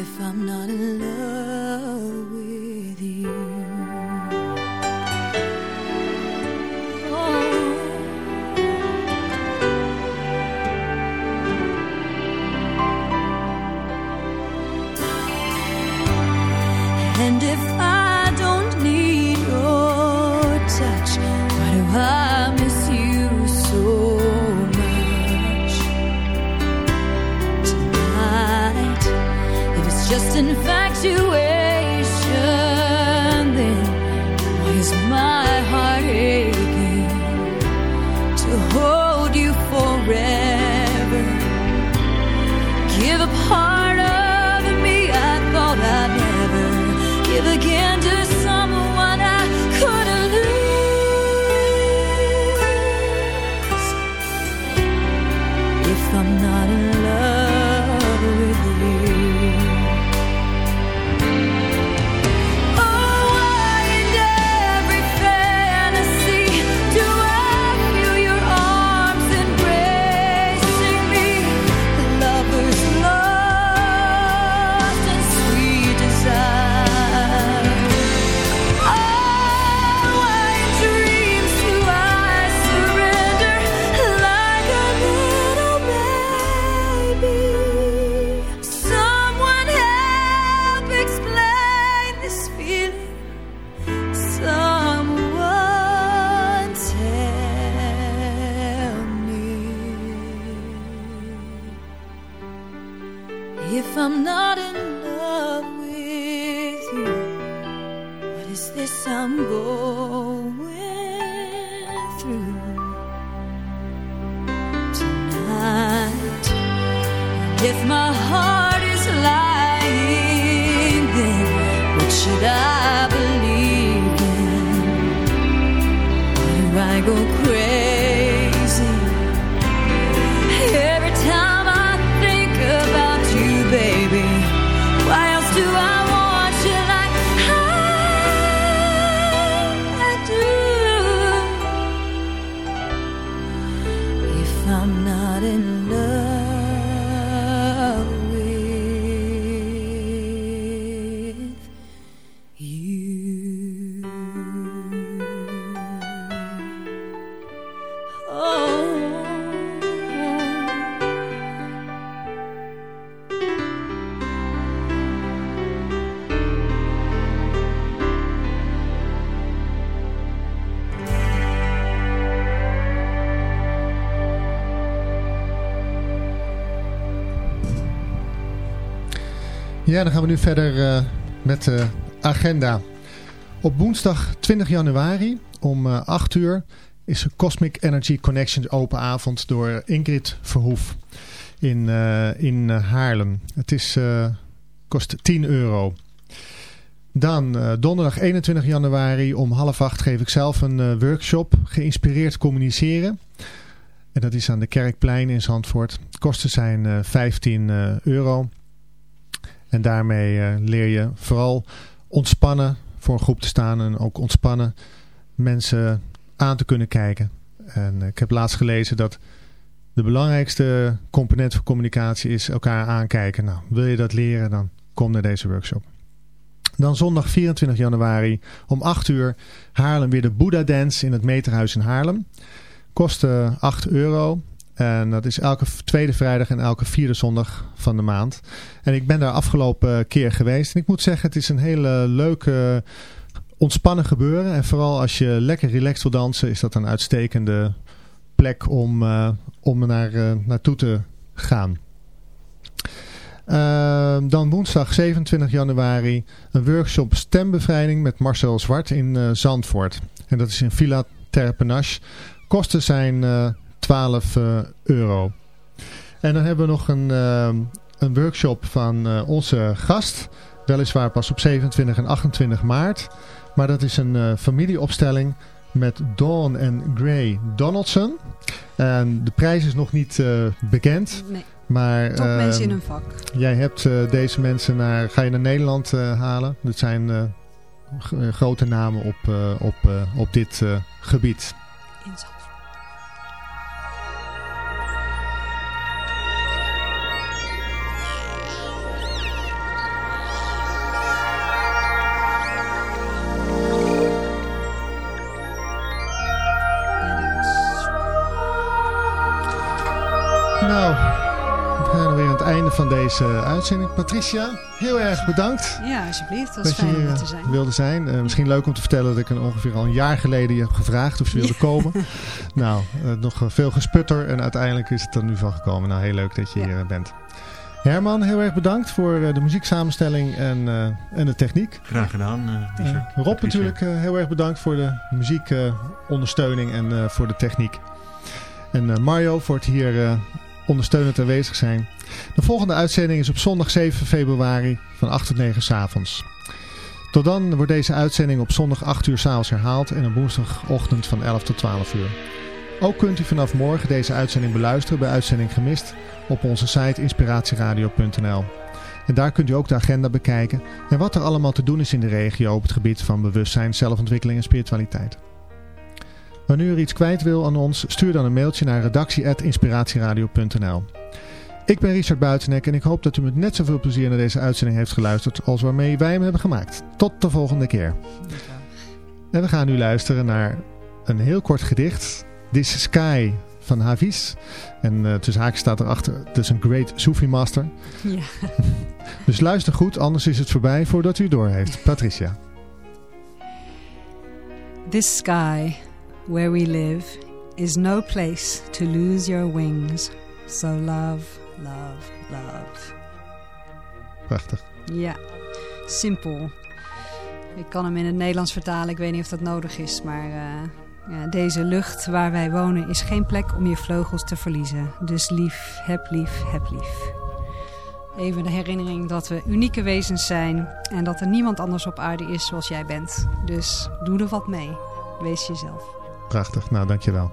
If I'm not in love with you. Oh. And if I just infatuated Ja, dan gaan we nu verder uh, met de agenda. Op woensdag 20 januari om uh, eh, 8 uur is Cosmic Energy Connections open avond door Ingrid Verhoef in, uh, in Haarlem. Het is, kost 10 euro. Dan donderdag 21 januari om half acht geef ik zelf een workshop geïnspireerd communiceren. En dat is aan de Kerkplein in Zandvoort. De kosten zijn 15 euro. En daarmee eh, leer je vooral ontspannen voor een groep te staan en ook ontspannen mensen aan te kunnen kijken. En ik heb laatst gelezen dat de belangrijkste component van communicatie is elkaar aankijken. Nou, wil je dat leren, dan kom naar deze workshop. Dan zondag 24 januari om 8 uur Haarlem weer de Buddha Dance in het Meterhuis in Haarlem. Kost 8 euro. En dat is elke tweede vrijdag en elke vierde zondag van de maand. En ik ben daar afgelopen keer geweest. En ik moet zeggen, het is een hele leuke, ontspannen gebeuren. En vooral als je lekker relaxed wil dansen, is dat een uitstekende plek om, uh, om naar, uh, naartoe te gaan. Uh, dan woensdag 27 januari een workshop stembevrijding met Marcel Zwart in Zandvoort. En dat is in Villa Terpenache. Kosten zijn 12 uh, eh, euro. En dan hebben we nog een, uh, een workshop van uh, onze gast. Weliswaar pas op 27 en 28 maart. Maar dat is een familieopstelling met Dawn en Gray Donaldson. En de prijs is nog niet bekend. Nee. Maar, Top mensen in hun vak. Jij hebt deze mensen naar, ga je naar Nederland halen. Dat zijn grote namen op, op, op dit gebied. Van deze uitzending. Patricia, heel erg bedankt. Ja, alsjeblieft. Het was fijn om te zijn. wilde zijn. Uh, misschien leuk om te vertellen dat ik een ongeveer al een jaar geleden je heb gevraagd of ze wilde komen. nou, uh, nog veel gesputter en uiteindelijk is het er nu van gekomen. Nou, heel leuk dat je hier bent. Herman, heel erg bedankt voor de muzieksamenstelling en, en de techniek. Graag gedaan, uh, Rob natuurlijk heel erg bedankt voor de muziekondersteuning en voor de techniek. En Mario voor het hier ondersteunend aanwezig zijn. De volgende uitzending is op zondag 7 februari van 8 tot 9 s avonds. Tot dan wordt deze uitzending op zondag 8 uur s'avonds herhaald en op woensdagochtend van 11 tot 12 uur. Ook kunt u vanaf morgen deze uitzending beluisteren bij Uitzending Gemist op onze site inspiratieradio.nl. En daar kunt u ook de agenda bekijken en wat er allemaal te doen is in de regio op het gebied van bewustzijn, zelfontwikkeling en spiritualiteit. Wanneer u iets kwijt wil aan ons, stuur dan een mailtje naar redactie.inspiratieradio.nl Ik ben Richard Buitenek en ik hoop dat u met net zoveel plezier naar deze uitzending heeft geluisterd als waarmee wij hem hebben gemaakt. Tot de volgende keer. En we gaan nu luisteren naar een heel kort gedicht. This Sky van Hafiz. En uh, tussen haakjes staat erachter, het is een great Sufi master. Ja. dus luister goed, anders is het voorbij voordat u door heeft. Patricia. This sky where we live is no place to lose your wings. So love, love, love. Prachtig. Ja, simpel. Ik kan hem in het Nederlands vertalen, ik weet niet of dat nodig is, maar uh, ja, deze lucht waar wij wonen is geen plek om je vleugels te verliezen. Dus lief, heb lief, heb lief. Even de herinnering dat we unieke wezens zijn en dat er niemand anders op aarde is zoals jij bent. Dus doe er wat mee. Wees jezelf. Prachtig, nou dankjewel.